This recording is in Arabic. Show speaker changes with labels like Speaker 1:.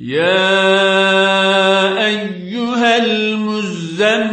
Speaker 1: يا أيها المزمل